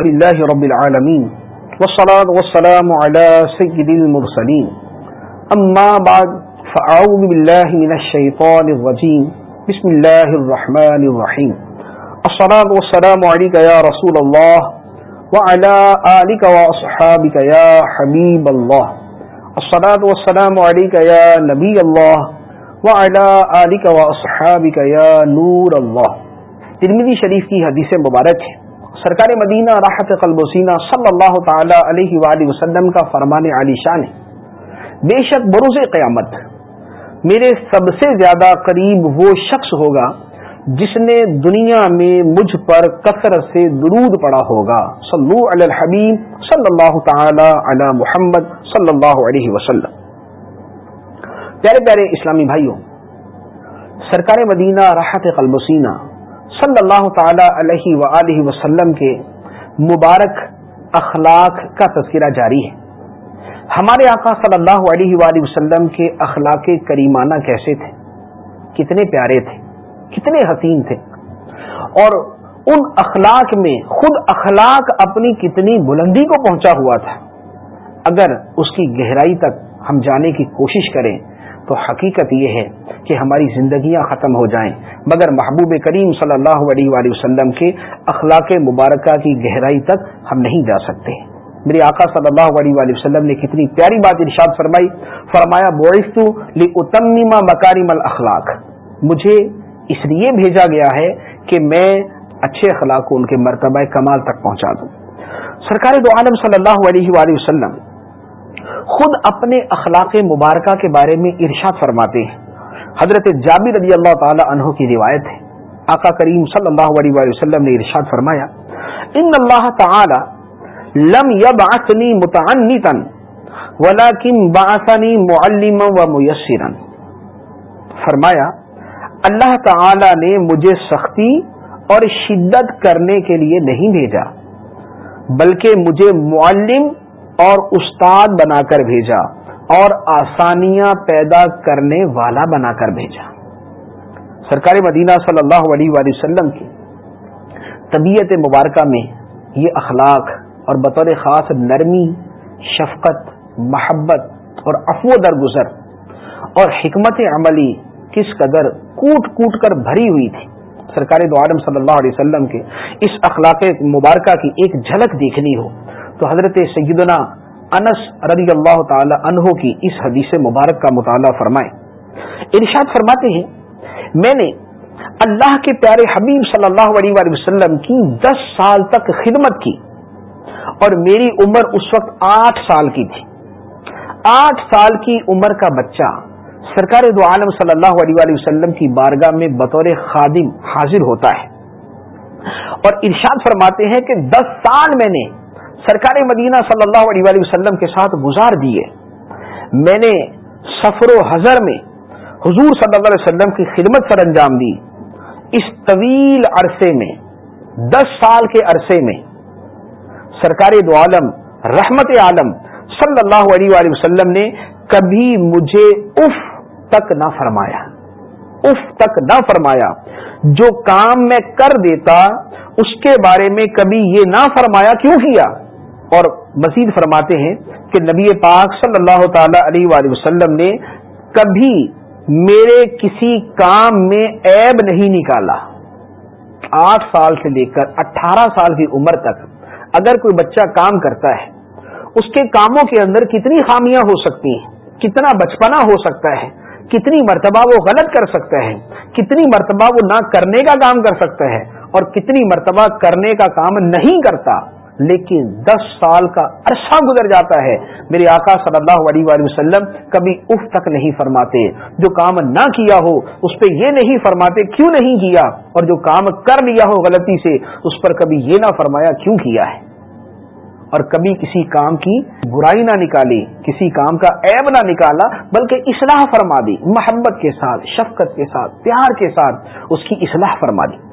لله رب العالمين، والصلاة والسلام على سيد المرسلين. أما بعد، فأعوذ بالله من الشيطان الرجيم. بسم الله الرحمن الرحيم. الصلاة والسلام عليك يا رسول الله، وعلى آلك وأصحابك يا حبيب الله. الصلاة والسلام عليك يا نبي الله، وعلى آلك وأصحابك يا نور الله. ترمذی شریف کی حدیث مبارک ہے۔ سرکار مدینہ راحت قلب وسینہ صلی اللہ تعالی علیہ وآلہ وسلم کا فرمان علی شان ہے۔ بے شک بروز قیامت میرے سب سے زیادہ قریب وہ شخص ہوگا جس نے دنیا میں مجھ پر کثرت سے درود پڑا ہوگا۔ صلو علی الحبیب صلی اللہ تعالی علی محمد صلی اللہ علیہ وسلم۔ پیارے پیارے اسلامی بھائیوں، سرکار مدینہ راحت قلب وسینہ صلی اللہ تعالی علیہ و وسلم کے مبارک اخلاق کا تذکرہ جاری ہے۔ ہمارے آقا صلی اللہ علیہ وآلہ وسلم کے اخلاق کریمانہ کیسے تھے؟ کتنے پیارے تھے، کتنے حسین تھے۔ اور ان اخلاق میں خود اخلاق اپنی کتنی بلندی کو پہنچا ہوا تھا۔ اگر اس کی گہرائی تک ہم جانے کی کوشش کریں تو حقیقت یہ ہے کہ ہماری زندگیاں ختم ہو جائیں۔ مگر محبوب کریم صلی اللہ علیہ وآلہ وسلم کے اخلاق مبارکہ کی گہرائی تک ہم نہیں جا سکتے۔ میرے آقا صلی اللہ علیہ وآلہ وسلم نے کتنی پیاری بات ارشاد فرمائی۔ فرمایا بوئستو اتمیما مکارم الاخلاق مجھے اس لیے بھیجا گیا ہے کہ میں اچھے اخلاق کو ان کے مرتبہ کمال تک پہنچا دوں۔ سرکار دو عالم صلی اللہ علیہ وآلہ وسلم خود اپنے اخلاق مبارکہ کے بارے میں ارشاد فرماتے ہیں۔ حضرت جابر رضی اللہ تعالی عنہ کی روایت ہے۔ آقا کریم صلی اللہ علیہ وسلم نے ارشاد فرمایا، ان اللہ تعالی لم يبعثنی متعنتا ولكن بعثنی معلما و میسرا. فرمایا، اللہ تعالی نے مجھے سختی اور شدت کرنے کے لیے نہیں بھیجا، بلکہ مجھے معلم اور استاد بنا کر بھیجا اور آسانیاں پیدا کرنے والا بنا کر بھیجا۔ سرکار مدینہ صلی اللہ علیہ وآلہ وسلم کی طبیعت مبارکہ میں یہ اخلاق اور بطور خاص نرمی، شفقت، محبت اور افو درگزر اور حکمت عملی کس قدر کوٹ کوٹ کر بھری ہوئی تھی۔ سرکار دو عالم صلی اللہ علیہ وسلم کے اس اخلاق مبارکہ کی ایک جھلک دیکھنی ہو۔ تو حضرت سیدنا انس رضی اللہ تعالی عنہ کی اس حدیث مبارک کا مطالعہ فرمائے۔ ارشاد فرماتے ہیں، میں نے اللہ کے پیارے حبیب صلی اللہ علیہ وسلم کی دس سال تک خدمت کی اور میری عمر اس وقت آٹھ سال کی تھی۔ آٹھ سال کی عمر کا بچہ سرکار دو عالم صلی اللہ علیہ وسلم کی بارگاہ میں بطور خادم حاضر ہوتا ہے۔ اور ارشاد فرماتے ہیں کہ دس سال میں نے سرکار مدینہ صلی اللہ علیہ وسلم کے ساتھ گزار دیے میں نے سفر و حضر میں حضور صلی اللہ علیہ وسلم کی خدمت سر انجام دی۔ اس طویل عرصے میں، دس سال کے عرصے میں سرکار دو عالم، رحمت عالم صلی اللہ علیہ وسلم نے کبھی مجھے اف تک نہ فرمایا۔ اف تک نہ فرمایا۔ جو کام میں کر دیتا، اس کے بارے میں کبھی یہ نہ فرمایا کیوں کیا؟ اور مزید فرماتے ہیں کہ نبی پاک صلی اللہ تعالی علیہ وآلہ وسلم نے کبھی میرے کسی کام میں عیب نہیں نکالا۔ آٹھ سال سے لے کر اٹھارہ سال کی عمر تک اگر کوئی بچہ کام کرتا ہے، اس کے کاموں کے اندر کتنی خامیاں ہو سکتی ہیں، کتنا بچپنا ہو سکتا ہے، کتنی مرتبہ وہ غلط کر سکتا ہے، کتنی مرتبہ وہ نہ کرنے کا کام کر سکتا ہے اور کتنی مرتبہ کرنے کا کام نہیں کرتا۔ لیکن دس سال کا عرصہ گزر جاتا ہے۔ میرے آقا صلی اللہ علیہ وآلہ وسلم کبھی اف تک نہیں فرماتے۔ جو کام نہ کیا ہو، اس پہ یہ نہیں فرماتے کیوں نہیں کیا؟ اور جو کام کر لیا ہو غلطی سے، اس پر کبھی یہ نہ فرمایا کیوں کیا ہے؟ اور کبھی کسی کام کی برائی نہ نکالی، کسی کام کا عیب نہ نکالا، بلکہ اصلاح فرما دی۔ محبت کے ساتھ، شفقت کے ساتھ، پیار کے ساتھ اس کی اصلاح فرما دی۔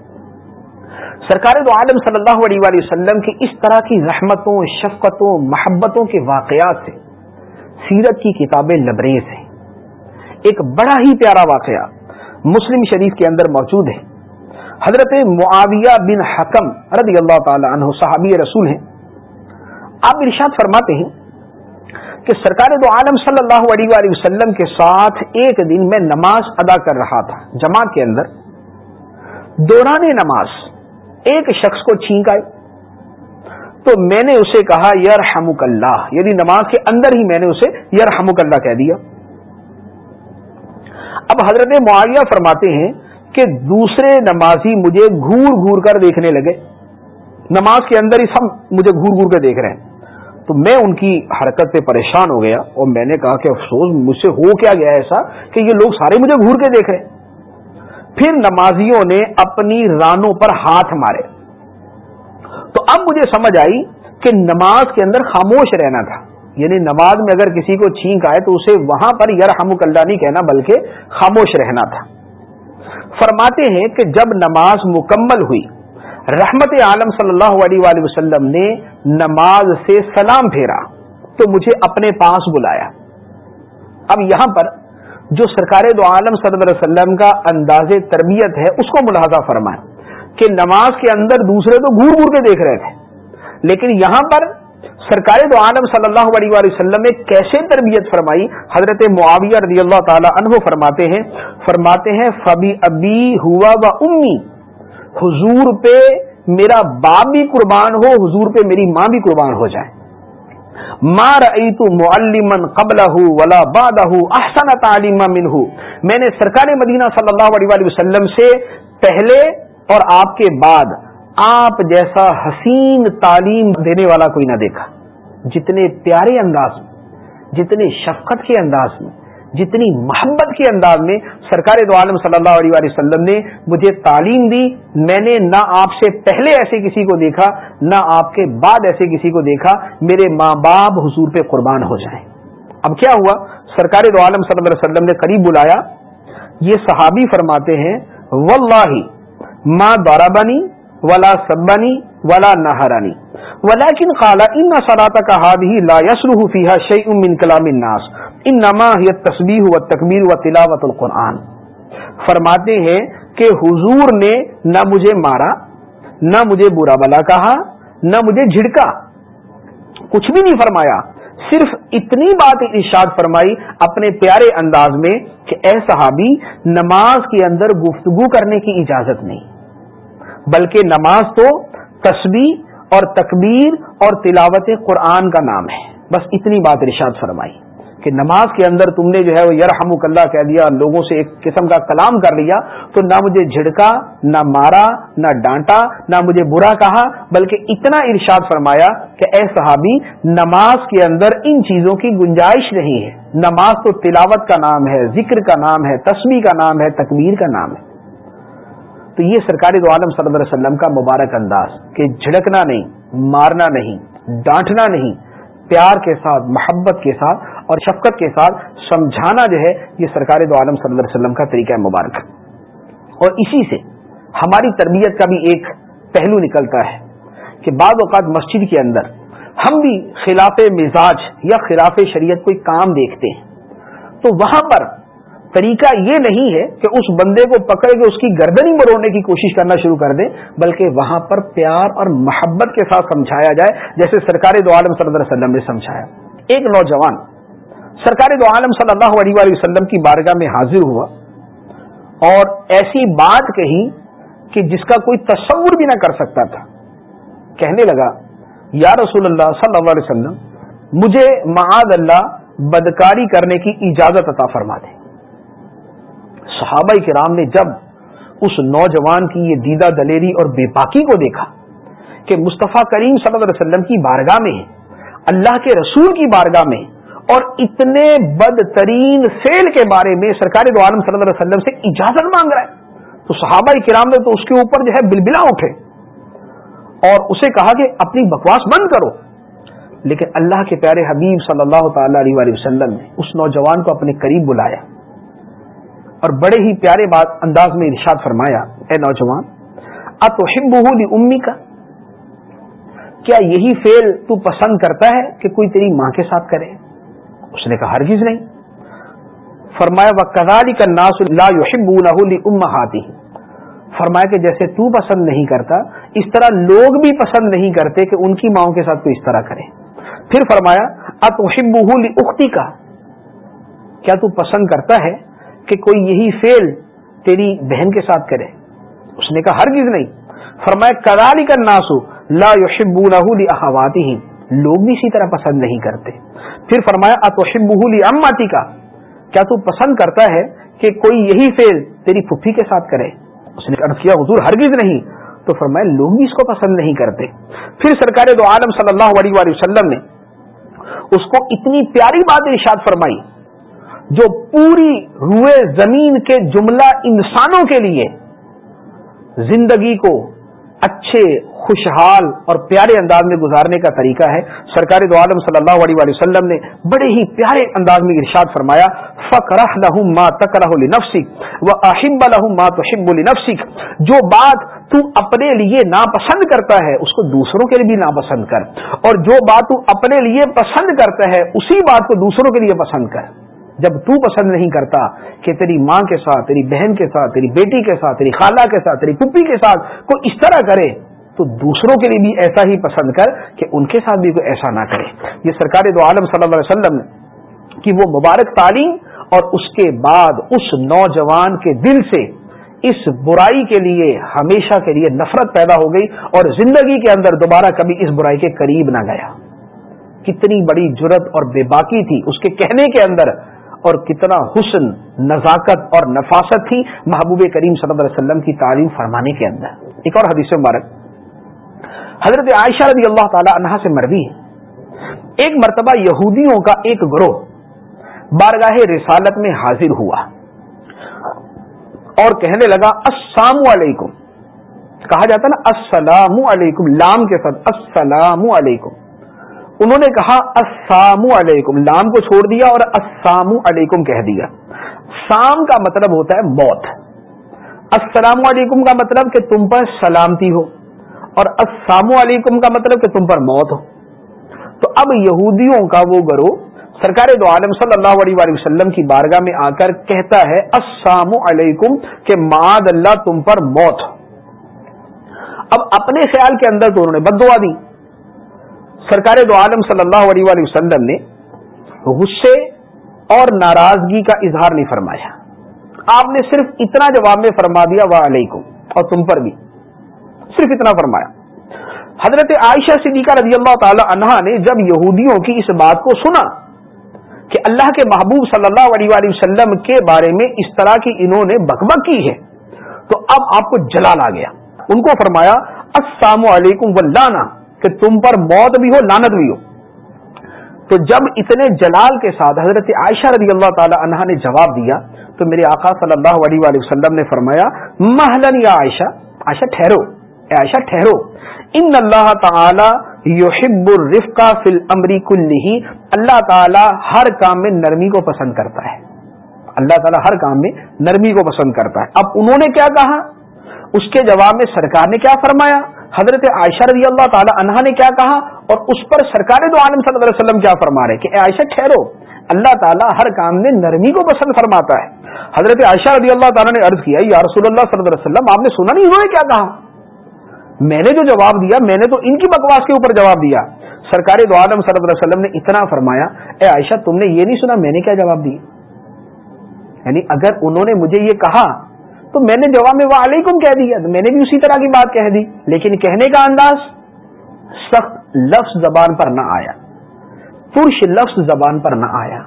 سرکار دو عالم صلی اللہ علیہ وآلہ وسلم کی اس طرح کی رحمتوں، شفقتوں، محبتوں کے واقعات سے سیرت کی کتابیں لبریز ہیں۔ ایک بڑا ہی پیارا واقعہ مسلم شریف کے اندر موجود ہے۔ حضرت معاویہ بن حکم رضی اللہ تعالی عنہ صحابی رسول ہیں۔ آپ ارشاد فرماتے ہیں کہ سرکار دو عالم صلی اللہ علیہ وآلہ وسلم کے ساتھ ایک دن میں نماز ادا کر رہا تھا جماعت کے اندر۔ دوران نماز ایک شخص کو چھینک آئی۔ تو میں نے اسے کہا یار حمک اللہ۔ یعنی نماز کے اندر ہی میں نے اسے یار حمک اللہ کہہ دیا۔ اب حضرت معاویہ فرماتے ہیں کہ دوسرے نمازی مجھے گور گور کر دیکھنے لگے۔ نماز کے اندر ہی سب مجھے گور گور کر دیکھ رہے ہیں۔ تو میں ان کی حرکت سے پریشان ہو گیا اور میں نے کہا کہ افسوس، مجھ سے ہو کیا گیا ایسا کہ یہ لوگ سارے مجھے گور کے دیکھ رہے ہیں۔ پھر نمازیوں نے اپنی رانوں پر ہاتھ مارے۔ تو اب مجھے سمجھ آئی کہ نماز کے اندر خاموش رہنا تھا۔ یعنی نماز میں اگر کسی کو چھینک آئے تو اسے وہاں پر یار اللہ نہیں کہنا، بلکہ خاموش رہنا تھا۔ فرماتے ہیں کہ جب نماز مکمل ہوئی، رحمت عالم صلی اللہ علیہ وآلہ وسلم نے نماز سے سلام پھیرا، تو مجھے اپنے پاس بلایا۔ اب یہاں پر جو سرکار دو عالم صلی اللہ علیہ وسلم کا انداز تربیت ہے، اس کو ملاحظہ فرمائے کہ نماز کے اندر دوسرے تو گور گور کے دیکھ رہے تھے۔ لیکن یہاں پر سرکار دو عالم صلی اللہ علیہ وآلہ وسلم نے کیسے تربیت فرمائی؟ حضرت معاویہ رضی اللہ تعالی عنہ فرماتے ہیں فرماتے ہیں فبی ابی ہوا و امی حضور پہ میرا باپ بھی قربان ہو، حضور پہ میری ماں بھی قربان ہو جائے مار معلمن قبل ولا باد احسن تعلیم من میں نے سرکار مدینہ صلی اللہ علیہ وسلم سے پہلے اور آپ کے بعد آپ جیسا حسین تعلیم دینے والا کوئی نہ دیکھا. جتنے پیارے انداز میں، جتنے شفقت کے انداز میں جتنی محبت کے انداز میں سرکار دو عالم صلی اللہ علیہ وسلم نے مجھے تعلیم دی، میں نے نہ آپ سے پہلے ایسے کسی کو دیکھا، نہ آپ کے بعد ایسے کسی کو دیکھا، میرے ماں باپ حضور پہ قربان ہو جائیں۔ اب کیا ہوا؟ سرکار دو عالم صلی اللہ علیہ وسلم نے قریب بلایا۔ یہ صحابی فرماتے ہیں، واللہ ماں دورہ بنی ولا سبنی ولا نہرانی ولیکن قال ان صلاتك هذه لا يسره فيها شيء من كلام الناس۔ انما هي التسبيح والتكبير وتلاوه القران فرماتے ہیں کہ حضور نے نہ مجھے مارا، نہ مجھے برا بلا کہا، نہ مجھے جھڑکا۔ کچھ بھی نہیں فرمایا، صرف اتنی بات ارشاد فرمائی اپنے پیارے انداز میں کہ اے صحابی، نماز کے اندر گفتگو کرنے کی اجازت نہیں، بلکہ نماز تو تسبیح اور تکبیر اور تلاوت قرآن کا نام ہے۔ بس اتنی بات ارشاد فرمائی۔ کہ نماز کے اندر تم نے جو ہے وہ یرحم اللہ کہہ دیا، لوگوں سے ایک قسم کا کلام کر لیا، تو نہ مجھے جھڑکا، نہ مارا، نہ ڈانٹا، نہ مجھے برا کہا، بلکہ اتنا ارشاد فرمایا کہ اے صحابی، نماز کے اندر ان چیزوں کی گنجائش نہیں ہے۔ نماز تو تلاوت کا نام ہے، ذکر کا نام ہے، تسبیح کا نام ہے، تکبیر کا نام ہے۔ تو یہ سرکاری دو عالم صلی اللہ علیہ وسلم کا مبارک انداز کہ جھڑکنا نہیں، مارنا نہیں، ڈانٹنا نہیں، پیار کے ساتھ، محبت کے ساتھ اور شفقت کے ساتھ سمجھانا جو ہے یہ سرکاری دو عالم صلی اللہ علیہ وسلم کا طریقہ مبارک۔ اور اسی سے ہماری تربیت کا بھی ایک پہلو نکلتا ہے کہ بعض اوقات مسجد کے اندر ہم بھی خلاف مزاج یا خلاف شریعت کوئی کام دیکھتے ہیں۔ تو وہاں پر طریقہ یہ نہیں ہے کہ اس بندے کو پکڑ کے اس کی گردنی مروڑنے کی کوشش کرنا شروع کر دیں بلکہ وہاں پر پیار اور محبت کے ساتھ سمجھایا جائے، جیسے سرکاری دو عالم صلی اللہ علیہ وسلم نے سمجھایا۔ ایک نوجوان سرکاری دو عالم صلی اللہ علیہ وسلم کی بارگاہ میں حاضر ہوا اور ایسی بات کہی کہ جس کا کوئی تصور بھی نہ کر سکتا تھا۔ کہنے لگا، یا رسول اللہ صلی اللہ علیہ وسلم، مجھے معاد اللہ بدکاری کرنے کی اجازت عطا فرما دے۔ صحابہ کرام نے جب اس نوجوان کی یہ دیدہ دلیری اور بے پاکی کو دیکھا کہ مصطفیٰ کریم صلی اللہ علیہ وسلم کی بارگاہ میں اللہ کے رسول کی بارگاہ میں اور اتنے بدترین فیل کے بارے میں سرکاری دو عالم صلی اللہ علیہ وسلم سے اجازت مانگ رہا ہے تو صحابہ کرام نے تو اس کے اوپر جو ہے بلبلا اٹھے اور اسے کہا کہ اپنی بکواس بند کرو۔ لیکن اللہ کے پیارے حبیب صلی اللہ تعالی علیہ وسلم نے اس نوجوان کو اپنے قریب بلایا اور بڑے ہی پیارے بات انداز میں ارشاد فرمایا، اے نوجوان امی کا کیا یہی فیل تو پسند کرتا ہے کہ کوئی تیری ماں کے ساتھ کرے؟ اس نے کہا ہرگز نہیں۔ فرمایا وہ کزاری کا ناس اللہ ام ہاتی فرمایا کہ جیسے تو پسند نہیں کرتا، اس طرح لوگ بھی پسند نہیں کرتے کہ ان کی ماؤں کے ساتھ کوئی اس طرح کرے۔ پھر فرمایا اختی کا کیا تو پسند کرتا ہے کہ کوئی یہی فیل تیری بہن کے ساتھ کرے؟ اس نے کہا ہر چیز نہیں۔ فرمایا کرالی کا ناسو لا یوشب احواتی لوگ بھی اسی طرح پسند نہیں کرتے۔ پھر فرمایا اتوشب بہلی اماتی کا کیا تو پسند کرتا ہے کہ کوئی یہی فیل تیری پھپھی کے ساتھ کرے؟ اس نے عرض کیا، حضور، ہرگز نہیں۔ تو فرمایا، لوگ بھی اس کو پسند نہیں کرتے۔ پھر سرکار دو عالم صلی اللہ علیہ وآلہ وسلم نے اس کو اتنی پیاری بات ارشاد فرمائی، جو پوری روئے زمین کے جملہ انسانوں کے لیے زندگی کو اچھے خوشحال اور پیارے انداز میں گزارنے کا طریقہ ہے۔ سرکاری دو عالم صلی اللہ علیہ وسلم نے بڑے ہی پیارے انداز میں ارشاد فرمایا فکر لہم ماں تکرہ نفسک و احب الحم ماں تو شب نفسک جو بات تو اپنے لیے ناپسند کرتا ہے، اس کو دوسروں کے لیے بھی ناپسند کر۔ اور جو بات تو اپنے لیے پسند کرتا ہے، اسی بات کو دوسروں کے لیے پسند کر۔ جب تو پسند نہیں کرتا کہ تیری ماں کے ساتھ، تیری بہن کے ساتھ، تیری بیٹی کے ساتھ، تیری خالہ کے ساتھ، تیری پپی کے ساتھ کوئی اس طرح کرے تو دوسروں کے لیے بھی ایسا ہی پسند کر کہ ان کے ساتھ بھی کوئی ایسا نہ کرے۔ یہ سرکار دو عالم صلی اللہ علیہ وسلم کی وہ مبارک تعلیم اور اس کے بعد اس نوجوان کے دل سے اس برائی کے لیے ہمیشہ کے لیے نفرت پیدا ہو گئی اور زندگی کے اندر دوبارہ کبھی اس برائی کے قریب نہ گیا۔ کتنی بڑی جرت اور بے باکی تھی اس کے کہنے کے اندر اور کتنا حسن، نزاکت اور نفاست تھی محبوب کریم صلی اللہ علیہ وسلم کی تعلیم فرمانے کے اندر۔ ایک اور حدیث مبارک۔ حضرت عائشہ رضی اللہ تعالی عنہ سے مروی ہے۔ ایک مرتبہ یہودیوں کا ایک گروہ بارگاہ رسالت میں حاضر ہوا اور کہنے لگا، السلام علیکم۔ کہا جاتا نا، السلام علیکم، لام کے ساتھ السلام علیکم۔ انہوں نے کہا، السلام علیکم۔ لام کو چھوڑ دیا اور السلام علیکم کہہ دیا۔ سام کا مطلب ہوتا ہے موت۔ السلام علیکم کا مطلب کہ تم پر سلامتی ہو۔ اور السلام علیکم کا مطلب کہ تم پر موت ہو۔ تو اب یہودیوں کا وہ گرو سرکار دو عالم صلی اللہ علیہ وآلہ وسلم کی بارگاہ میں آ کر کہتا ہے، السلام علیکم، کہ معاد اللہ تم پر موت اب اپنے خیال کے اندر تو انہوں نے بد دعا دی۔ سرکار دو عالم صلی اللہ علیہ وآلہ وسلم نے غصے اور ناراضگی کا اظہار نہیں فرمایا۔ آپ نے صرف اتنا جواب میں فرما دیا علیکم اور تم پر بھی۔ صرف اتنا فرمایا۔ حضرت عائشہ صدیقہ رضی اللہ تعالی عنہا نے جب یہودیوں کی اس بات کو سنا کہ اللہ کے محبوب صلی اللہ علیہ وآلہ وسلم کے بارے میں اس طرح کی انہوں نے بکبک کی ہے، تو اب آپ کو جلال آ گیا۔ ان کو فرمایا، السلام علیکم ولانا کہ تم پر موت بھی ہو لانت بھی ہو۔ تو جب اتنے جلال کے ساتھ حضرت عائشہ رضی اللہ تعالی عنہ نے جواب دیا، تو میرے آقا صلی اللہ علیہ وآلہ وسلم نے فرمایا محلن یا عائشہ عائشہ ٹھہرو۔ اے عائشہ ٹھہرو۔ ان اللہ تعالی یحب الرفقہ فی الامر کلہ اللہ تعالی ہر کام میں نرمی کو پسند کرتا ہے۔ اللہ تعالی ہر کام میں نرمی کو پسند کرتا ہے۔ اب انہوں نے کیا کہا؟ اس کے جواب میں سرکار نے کیا فرمایا؟ حضرت عائشہ رضی اللہ تعالی عنہ نے کیا کہا؟ اور اس پر سرکار دو عالم صلی اللہ علیہ وسلم کیا فرما رہے کہ اے عائشہ ٹھہرو، اللہ تعالیٰ ہر کام میں نرمی کو پسند فرماتا ہے۔ حضرت عائشہ رضی اللہ تعالیٰ نے عرض کیا، یا رسول اللہ صلی اللہ علیہ وسلم، آپ نے سنا نہیں انہوں نے کیا کہا؟ میں نے جو جواب دیا، میں نے تو ان کی بکواس کے اوپر جواب دیا۔ سرکار دو عالم صلی اللہ علیہ وسلم نے اتنا فرمایا، اے عائشہ، تم نے یہ نہیں سنا، میں نے کیا جواب دیا؟ یعنی اگر انہوں نے مجھے یہ کہا، تو میں نے جواب میں وہ علیکم کہہ دیا، تو میں نے بھی اسی طرح کی بات کہہ دی۔ لیکن کہنے کا انداز سخت لفظ زبان پر نہ آیا۔ پرش لفظ زبان پر نہ آیا۔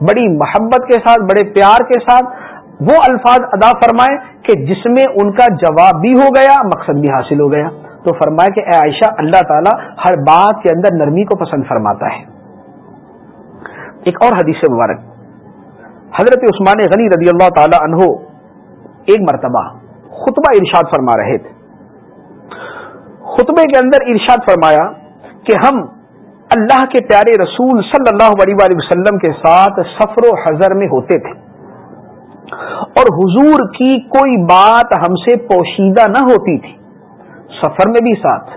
بڑی محبت کے ساتھ، بڑے پیار کے ساتھ وہ الفاظ ادا فرمائے کہ جس میں ان کا جواب بھی ہو گیا، مقصد بھی حاصل ہو گیا۔ تو فرمائے کہ اے عائشہ، اللہ تعالیٰ ہر بات کے اندر نرمی کو پسند فرماتا ہے۔ ایک اور حدیث مبارک۔ حضرت عثمان غنی رضی اللہ تعالی عنہ ایک مرتبہ خطبہ ارشاد فرما رہے تھے۔ خطبے کے اندر ارشاد فرمایا کہ ہم اللہ کے پیارے رسول صلی اللہ علیہ وسلم کے ساتھ سفر و حضر میں ہوتے تھے۔ اور حضور کی کوئی بات ہم سے پوشیدہ نہ ہوتی تھی۔ سفر میں بھی ساتھ،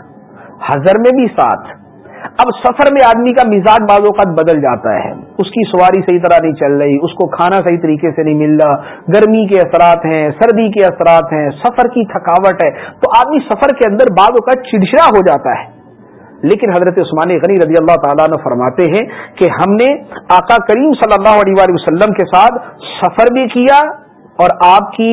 حضر میں بھی ساتھ۔ اب سفر میں آدمی کا مزاج بعض اوقات بدل جاتا ہے۔ اس کی سواری صحیح طرح نہیں چل رہی، اس کو کھانا صحیح طریقے سے نہیں مل رہا۔ گرمی کے اثرات ہیں، سردی کے اثرات ہیں، سفر کی تھکاوٹ ہے۔ تو آدمی سفر کے اندر بعض اوقات چڑچڑا ہو جاتا ہے۔ لیکن حضرت عثمان غنی رضی اللہ تعالیٰ نے فرماتے ہیں کہ ہم نے آقا کریم صلی اللہ علیہ وسلم کے ساتھ سفر بھی کیا اور آپ کی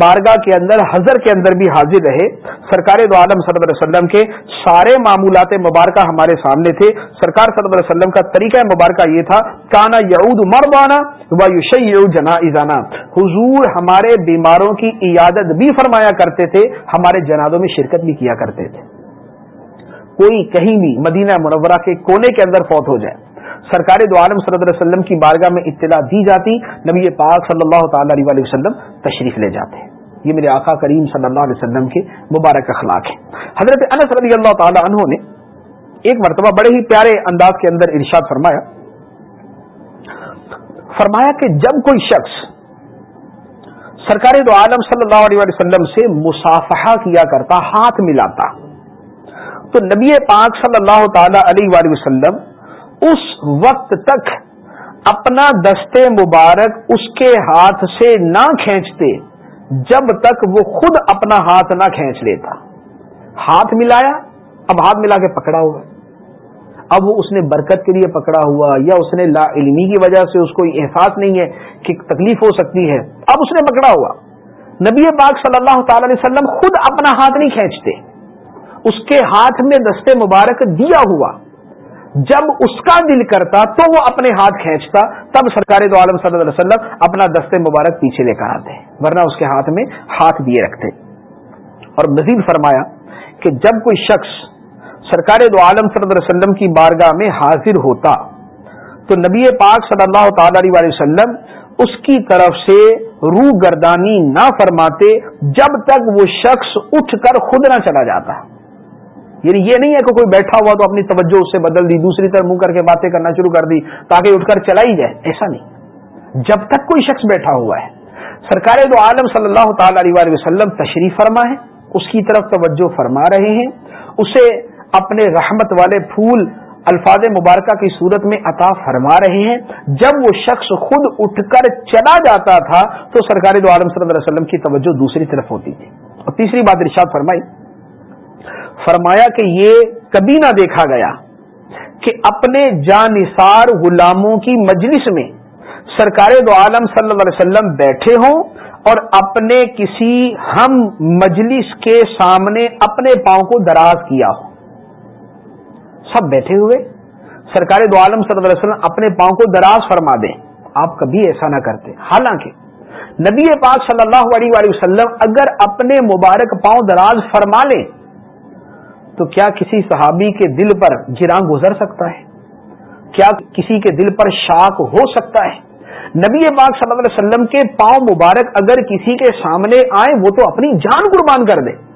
بارگاہ کے اندر، حضر کے اندر بھی حاضر رہے۔ سرکار دو عالم صلی اللہ علیہ وسلم کے سارے معمولات مبارکہ ہمارے سامنے تھے۔ سرکار صلی اللہ علیہ وسلم کا طریقہ مبارکہ یہ تھا کانا یعود مربانا و جنا ایزانا حضور ہمارے بیماروں کی عیادت بھی فرمایا کرتے تھے، ہمارے جنازوں میں شرکت بھی کیا کرتے تھے۔ کوئی کہیں بھی مدینہ منورہ کے کونے کے اندر فوت ہو جائے۔ سرکار دو عالم صلی اللہ علیہ وسلم کی بارگاہ میں اطلاع دی جاتی، نبی پاک صلی اللہ تعالی علیہ وسلم تشریف لے جاتے۔ یہ میرے آقا کریم صلی اللہ علیہ وسلم کے مبارک اخلاق ہیں۔ حضرت انس رضی اللہ تعالی عنہ نے ایک مرتبہ بڑے ہی پیارے انداز کے اندر ارشاد فرمایا فرمایا کہ جب کوئی شخص سرکار دو عالم صلی اللہ علیہ وسلم سے مسافہ کیا کرتا، ہاتھ ملاتا تو نبی پاک صلی اللہ تعالی علیہ وسلم اس وقت تک اپنا دستے مبارک اس کے ہاتھ سے نہ کھینچتے، جب تک وہ خود اپنا ہاتھ نہ کھینچ لیتا۔ ہاتھ ملایا، اب ہاتھ ملا کے پکڑا ہوا۔ اب وہ اس نے برکت کے لیے پکڑا ہوا یا اس نے لا علمی کی وجہ سے اس کو احساس نہیں ہے کہ تکلیف ہو سکتی ہے، اب اس نے پکڑا ہوا۔ نبی پاک صلی اللہ تعالی علیہ وسلم خود اپنا ہاتھ نہیں کھینچتے۔ اس کے ہاتھ میں دستے مبارک دیا ہوا۔ جب اس کا دل کرتا تو وہ اپنے ہاتھ کھینچتا۔ تب سرکار دو عالم صلی اللہ علیہ وسلم اپنا دستے مبارک پیچھے لے کر آتے، ورنہ اس کے ہاتھ میں ہاتھ دیے رکھتے۔ اور مزید فرمایا کہ جب کوئی شخص سرکار دو عالم صلی اللہ علیہ وسلم کی بارگاہ میں حاضر ہوتا، تو نبی پاک صلی اللہ تعالی علیہ وسلم اس کی طرف سے روح گردانی نہ فرماتے جب تک وہ شخص اٹھ کر خود نہ چلا جاتا۔ یعنی یہ نہیں ہے کہ کوئی بیٹھا ہوا تو اپنی توجہ اس سے بدل دی، دوسری طرف منہ کر کے باتیں کرنا شروع کر دی تاکہ اٹھ کر چلائی جائے۔ ایسا نہیں۔ جب تک کوئی شخص بیٹھا ہوا ہے، سرکار دو عالم صلی اللہ تعالی علیہ وسلم تشریف فرما ہے، اس کی طرف توجہ فرما رہے ہیں۔ اسے اپنے رحمت والے پھول، الفاظ مبارکہ کی صورت میں عطا فرما رہے ہیں۔ جب وہ شخص خود اٹھ کر چلا جاتا تھا تو سرکار دو عالم صلی اللہ علیہ وسلم کی توجہ دوسری طرف ہوتی تھی۔ اور تیسری بات ارشاد فرمائی فرمایا کہ یہ کبھی نہ دیکھا گیا کہ اپنے جانثار غلاموں کی مجلس میں سرکار دو عالم صلی اللہ علیہ وسلم بیٹھے ہوں اور اپنے کسی ہم مجلس کے سامنے اپنے پاؤں کو دراز کیا ہو سب بیٹھے ہوئے سرکار دو عالم صلی اللہ علیہ وسلم اپنے پاؤں کو دراز فرما دیں۔ آپ کبھی ایسا نہ کرتے۔ حالانکہ نبی پاک صلی اللہ علیہ وسلم اگر اپنے مبارک پاؤں دراز فرما لیں تو کیا کسی صحابی کے دل پر گراں گزر سکتا ہے؟ کیا کسی کے دل پر شاک ہو سکتا ہے؟ نبی پاک صلی اللہ علیہ وسلم کے پاؤں مبارک اگر کسی کے سامنے آئے، وہ تو اپنی جان قربان کر دے۔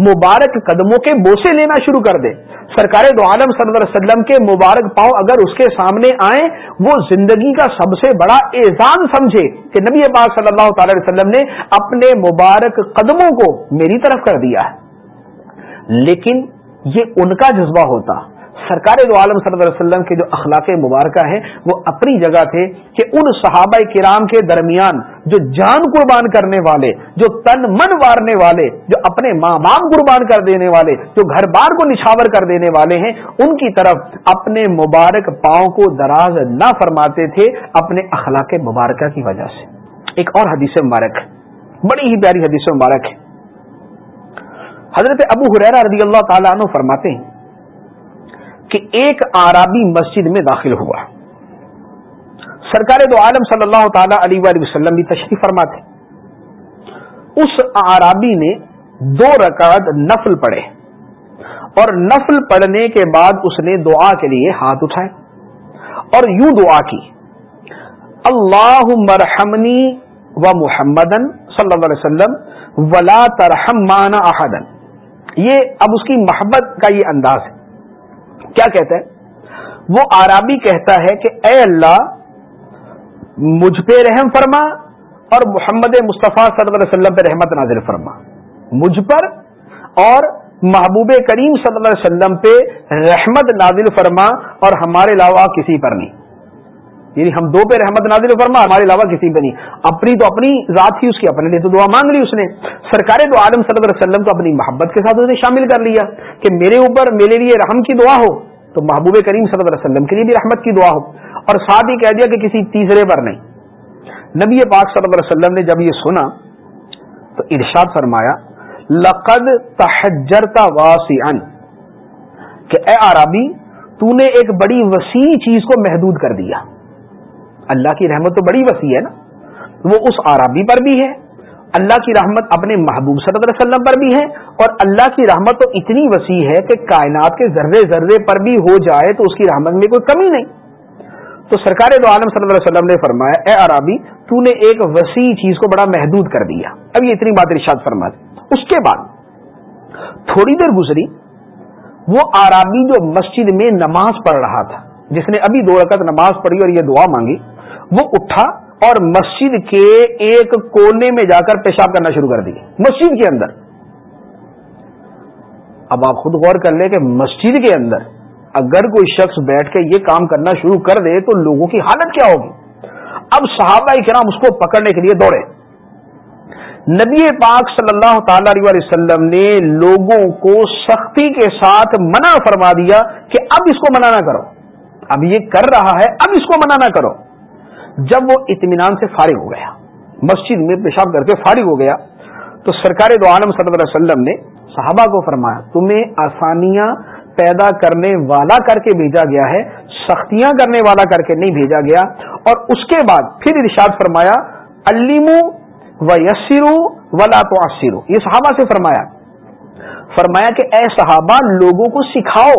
مبارک قدموں کے بوسے لینا شروع کر دے۔ سرکار دو عالم صلی اللہ علیہ وسلم کے مبارک پاؤں اگر اس کے سامنے آئے، وہ زندگی کا سب سے بڑا احسان سمجھے کہ نبی پاک صلی اللہ تعالی علیہ وسلم نے اپنے مبارک قدموں کو میری طرف کر دیا ہے۔ لیکن یہ ان کا جذبہ ہوتا۔ سرکار دو عالم صلی اللہ علیہ وسلم کے جو اخلاق مبارکہ ہیں، وہ اپنی جگہ تھے کہ ان صحابہ کرام کے درمیان جو جان قربان کرنے والے، جو تن من وارنے والے، جو اپنے ماں باپ قربان کر دینے والے، جو گھر بار کو نچھاور کر دینے والے ہیں، ان کی طرف اپنے مبارک پاؤں کو دراز نہ فرماتے تھے اپنے اخلاق مبارکہ کی وجہ سے۔ ایک اور حدیث مبارک، بڑی ہی پیاری حدیث مبارک ہے۔ حضرت ابو حریرا رضی اللہ تعالیٰ عنہ فرماتے ہیں کہ ایک آرابی مسجد میں داخل ہوا۔ سرکار دو عالم صلی اللہ تعالی علیہ وآلہ وسلم بھی تشریف فرماتے اس آرابی نے دو رکعت نفل پڑھے اور نفل پڑھنے کے بعد اس نے دعا کے لیے ہاتھ اٹھائے اور یوں دعا کی اللہ مرحمنی و محمدن صلی اللہ علیہ وسلم ولا ترحم مانا احدن یہ اب اس کی محبت کا یہ انداز ہے۔ کیا کہتا ہے؟ وہ آرابی کہتا ہے کہ اے اللہ، مجھ پہ رحم فرما اور محمد مصطفیٰ صلی اللہ علیہ وسلم پہ رحمت نازل فرما۔ مجھ پر اور محبوب کریم صلی اللہ علیہ وسلم پہ رحمت نازل فرما اور ہمارے علاوہ کسی پر نہیں۔ یعنی ہم دو پہ رحمت نازل فرما، ہمارے علاوہ کسی پہ نہیں۔ اپنی تو اپنی ذات تھی اس کی، اپنے لیے تو دعا مانگ لی اس نے۔ سرکار دو عالم صلی اللہ علیہ وسلم کو اپنی محبت کے ساتھ اس نے شامل کر لیا کہ میرے اوپر میرے لیے رحم کی دعا ہو، تو محبوب کریم صلی اللہ علیہ وسلم کے لیے بھی رحمت کی دعا ہو۔ اور ساتھ ہی کہہ دیا کہ کسی تیسرے پر نہیں۔ نبی پاک صلی اللہ علیہ وسلم نے جب یہ سنا، تو ارشاد فرمایا، لقد تحجرتا واسعا، کہ اے عربی، تو نے ایک بڑی وسیع چیز کو محدود کر دیا۔ اللہ کی رحمت تو بڑی وسیع ہے نا، وہ اس عربی پر بھی ہے، اللہ کی رحمت اپنے محبوب صلی اللہ علیہ وسلم پر بھی ہے، اور اللہ کی رحمت تو اتنی وسیع ہے کہ کائنات کے ذرے ذرے پر بھی ہو جائے تو اس کی رحمت میں کوئی کمی نہیں۔ تو سرکار دو عالم صلی اللہ علیہ وسلم نے فرمایا، اے عربی تو نے ایک وسیع چیز کو بڑا محدود کر دیا۔ اب یہ اتنی بات ارشاد فرما دی اس کے بعد تھوڑی دیر گزری، وہ آرابی جو مسجد میں نماز پڑھ رہا تھا، جس نے ابھی دو رکعت نماز پڑھی اور یہ دعا مانگی وہ اٹھا اور مسجد کے ایک کونے میں جا کر پیشاب کرنا شروع کر دی، مسجد کے اندر۔ اب آپ خود غور کر لیں کہ مسجد کے اندر اگر کوئی شخص بیٹھ کے یہ کام کرنا شروع کر دے تو لوگوں کی حالت کیا ہوگی؟ اب صحابہ کرام اس کو پکڑنے کے لیے دوڑے۔ نبی پاک صلی اللہ تعالی علیہ وسلم نے لوگوں کو سختی کے ساتھ منع فرما دیا کہ اب اس کو منع نہ کرو۔ اب یہ کر رہا ہے، اب اس کو منع نہ کرو۔ جب وہ اطمینان سے فارغ ہو گیا، مسجد میں پیشاب کر کے فارغ ہو گیا، تو سرکار دو عالم صلی اللہ علیہ وسلم نے صحابہ کو فرمایا، تمہیں آسانیاں پیدا کرنے والا کر کے بھیجا گیا ہے، سختیاں کرنے والا کر کے نہیں بھیجا گیا اور اس کے بعد پھر ارشاد فرمایا علیمو و یسرو ولا تو یہ صحابہ سے فرمایا فرمایا کہ اے صحابہ، لوگوں کو سکھاؤ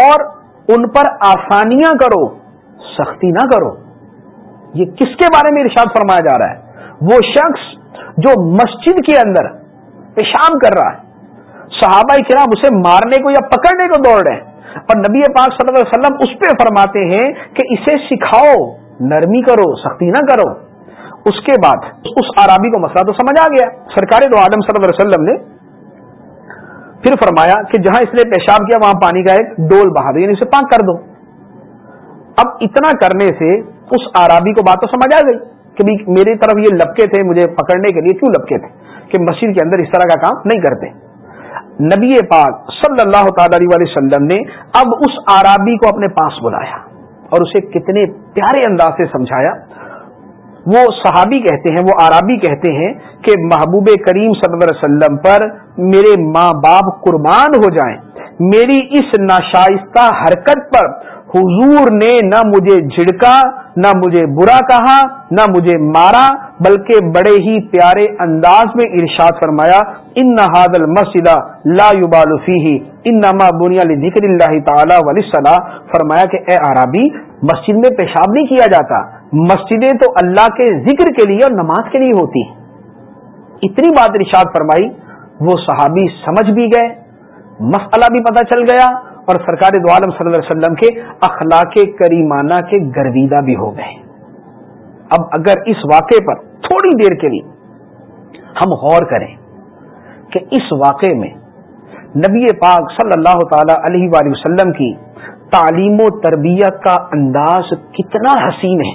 اور ان پر آسانیاں کرو، سختی نہ کرو۔ یہ کس کے بارے میں ارشاد فرمایا جا رہا ہے؟ وہ شخص جو مسجد کے اندر پیشاب کر رہا ہے۔ صحابہ کرام اسے مارنے کو یا پکڑنے کو دوڑ رہے ہیں۔ اور نبی پاک صلی اللہ علیہ وسلم اس پہ فرماتے ہیں کہ اسے سکھاؤ، نرمی کرو، سختی نہ کرو۔ اس کے بعد اس آرابی کو مسئلہ تو سمجھ آ گیا۔ سرکاری دو آدم صلی اللہ علیہ وسلم نے پھر فرمایا کہ جہاں اس نے پیشاب کیا، وہاں پانی کا ایک ڈول بہا دو یعنی اسے پاک کر دو۔ اب اتنا کرنے سے اس آرابی کو بات تو سمجھ آ گئی کہ میری طرف یہ لپکے تھے، مجھے پکڑنے کے لیے کیوں لپکے تھے؟ کہ مسجد کے اندر اس طرح کا کام نہیں کرتے۔ نبی پاک صلی اللہ تعالی علیہ وسلم نے اب اس آرابی کو اپنے پاس بلایا اور اسے کتنے پیارے انداز سے سمجھایا۔ وہ صحابی کہتے ہیں، وہ آرابی کہتے ہیں کہ محبوب کریم صلی اللہ علیہ وسلم پر میرے ماں باپ قربان ہو جائیں، میری اس ناشائستہ حرکت پر حضور نے نہ مجھے جھڑکا، نہ مجھے برا کہا، نہ مجھے مارا، بلکہ بڑے ہی پیارے انداز میں ارشاد فرمایا، ان نہ مسجد لا فیہ، انما بنیا ذکر اللہ تعالی ولی فرمایا کہ، اے عربی، مسجد میں پیشاب نہیں کیا جاتا۔ مسجدیں تو اللہ کے ذکر کے لیے اور نماز کے لیے ہوتی اتنی بات ارشاد فرمائی، وہ صحابی سمجھ بھی گئے، مسئلہ بھی پتہ چل گیا اور سرکار دو عالم صلی اللہ علیہ وسلم کے اخلاق کریمانہ کے گرویدہ بھی ہو گئے۔ اب اگر اس واقعے پر تھوڑی دیر کے لیے ہم غور کریں کہ اس واقعے میں نبی پاک صلی اللہ تعالی علیہ وآلہ وسلم کی تعلیم و تربیت کا انداز کتنا حسین ہے،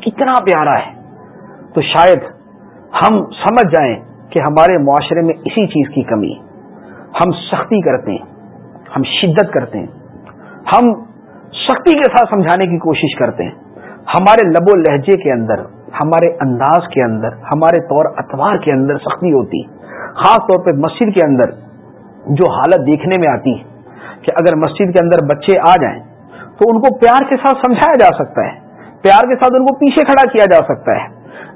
کتنا پیارا ہے۔ تو شاید ہم سمجھ جائیں کہ ہمارے معاشرے میں اسی چیز کی کمی ہم سختی کرتے ہیں۔ ہم شدت کرتے ہیں۔ ہم سختی کے ساتھ سمجھانے کی کوشش کرتے ہیں۔ ہمارے لب و لہجے کے اندر، ہمارے انداز کے اندر، ہمارے طور اتوار کے اندر سختی ہوتی خاص طور پہ مسجد کے اندر جو حالت دیکھنے میں آتی ہے کہ اگر مسجد کے اندر بچے آ جائیں تو ان کو پیار کے ساتھ سمجھایا جا سکتا ہے۔ پیار کے ساتھ ان کو پیچھے کھڑا کیا جا سکتا ہے۔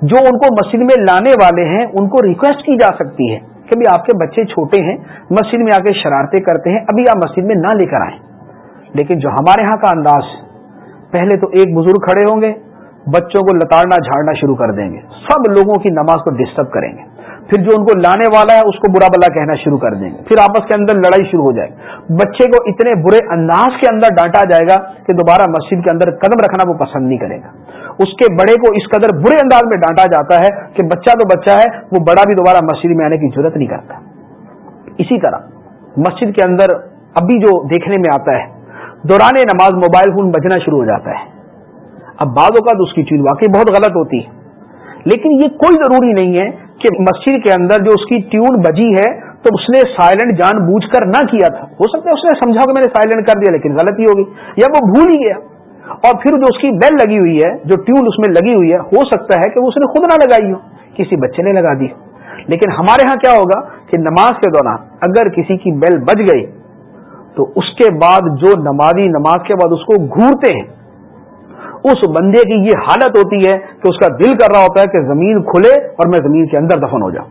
جو ان کو مسجد میں لانے والے ہیں، ان کو ریکویسٹ کی جا سکتی ہے۔ کہ بھی آپ کے بچے چھوٹے ہیں، مسجد میں آ کے شرارتیں کرتے ہیں، ابھی آپ مسجد میں نہ لے کر آئیں۔ لیکن جو ہمارے ہاں کا انداز پہلے تو ایک بزرگ کھڑے ہوں گے، بچوں کو لتاڑنا، جھاڑنا شروع کر دیں گے۔ سب لوگوں کی نماز کو ڈسٹرب کریں گے۔ پھر جو ان کو لانے والا ہے، اس کو برا بلا کہنا شروع کر دیں گے۔ پھر آپس کے اندر لڑائی شروع ہو جائے بچے کو اتنے برے انداز کے اندر ڈانٹا جائے گا کہ دوبارہ مسجد کے اندر قدم رکھنا وہ پسند نہیں کرے گا۔ اس کے بڑے کو اس قدر برے انداز میں ڈانٹا جاتا ہے کہ بچہ تو بچہ ہے، وہ بڑا بھی دوبارہ مسجد میں آنے کی ضرورت نہیں کرتا۔ اسی طرح مسجد کے اندر ابھی جو دیکھنے میں آتا ہے، دوران نماز موبائل فون بجنا شروع ہو جاتا ہے۔ اب بعد اوقات اس کی چیز واقعی بہت غلط ہوتی ہے۔ لیکن یہ کوئی ضروری نہیں ہے کہ مسجد کے اندر جو اس کی ٹیون بجی ہے، تو اس نے سائلنٹ جان بوجھ کر نہ کیا تھا۔ ہو سکتا ہے اس نے سمجھا کہ میں نے سائلنٹ کر دیا، لیکن غلطی ہوگی، یا وہ بھول ہی گیا۔ اور پھر جو اس کی بیل لگی ہوئی ہے، جو ٹیون اس میں لگی ہوئی ہے، ہو سکتا ہے کہ وہ اس نے خود نہ لگائی ہو، کسی بچے نے لگا دی لیکن ہمارے ہاں کیا ہوگا کہ نماز کے دوران اگر کسی کی بیل بج گئی، تو اس کے بعد جو نمازی نماز کے بعد اس کو گھورتے ہیں، اس بندے کی یہ حالت ہوتی ہے کہ اس کا دل کر رہا ہوتا ہے کہ زمین کھلے اور میں زمین کے اندر دفن ہو جاؤں۔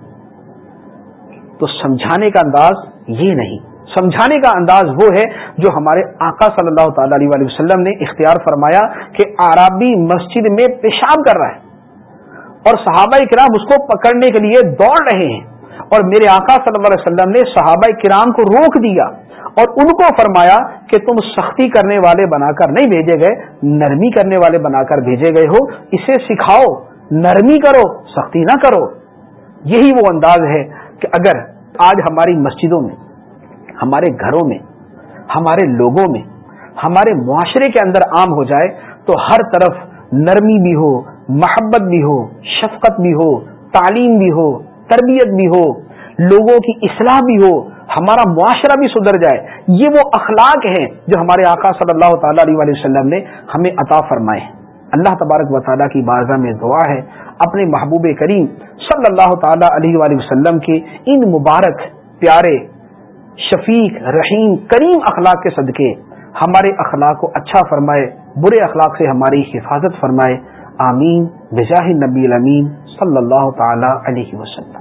تو سمجھانے کا انداز یہ نہیں۔ سمجھانے کا انداز وہ ہے جو ہمارے آقا صلی اللہ تعالی علیہ وسلم نے اختیار فرمایا کہ آرابی مسجد میں پیشاب کر رہا ہے اور صحابہ کرام اس کو پکڑنے کے لیے دوڑ رہے ہیں اور میرے آقا صلی اللہ علیہ وسلم نے صحابہ کرام کو روک دیا اور ان کو فرمایا کہ تم سختی کرنے والے بنا کر نہیں بھیجے گئے، نرمی کرنے والے بنا کر بھیجے گئے ہو، اسے سکھاؤ، نرمی کرو، سختی نہ کرو۔ یہی وہ انداز ہے کہ اگر آج ہماری مسجدوں میں ہمارے گھروں میں، ہمارے لوگوں میں، ہمارے معاشرے کے اندر عام ہو جائے تو ہر طرف نرمی بھی ہو، محبت بھی ہو، شفقت بھی ہو، تعلیم بھی ہو، تربیت بھی ہو، لوگوں کی اصلاح بھی ہو، ہمارا معاشرہ بھی سدھر جائے۔ یہ وہ اخلاق ہیں جو ہمارے آقا صلی اللہ تعالی علیہ وسلم نے ہمیں عطا فرمائے۔ اللہ تبارک و تعالیٰ کی بارگاہ میں دعا ہے، اپنے محبوب کریم صلی اللہ تعالی علیہ وآلہ وسلم کے ان مبارک پیارے شفیق، رحیم، کریم اخلاق کے صدقے۔ ہمارے اخلاق کو اچھا فرمائے، برے اخلاق سے ہماری حفاظت فرمائے۔ آمین۔ بجاہ نبی الامین صلی اللہ تعالی علیہ وسلم۔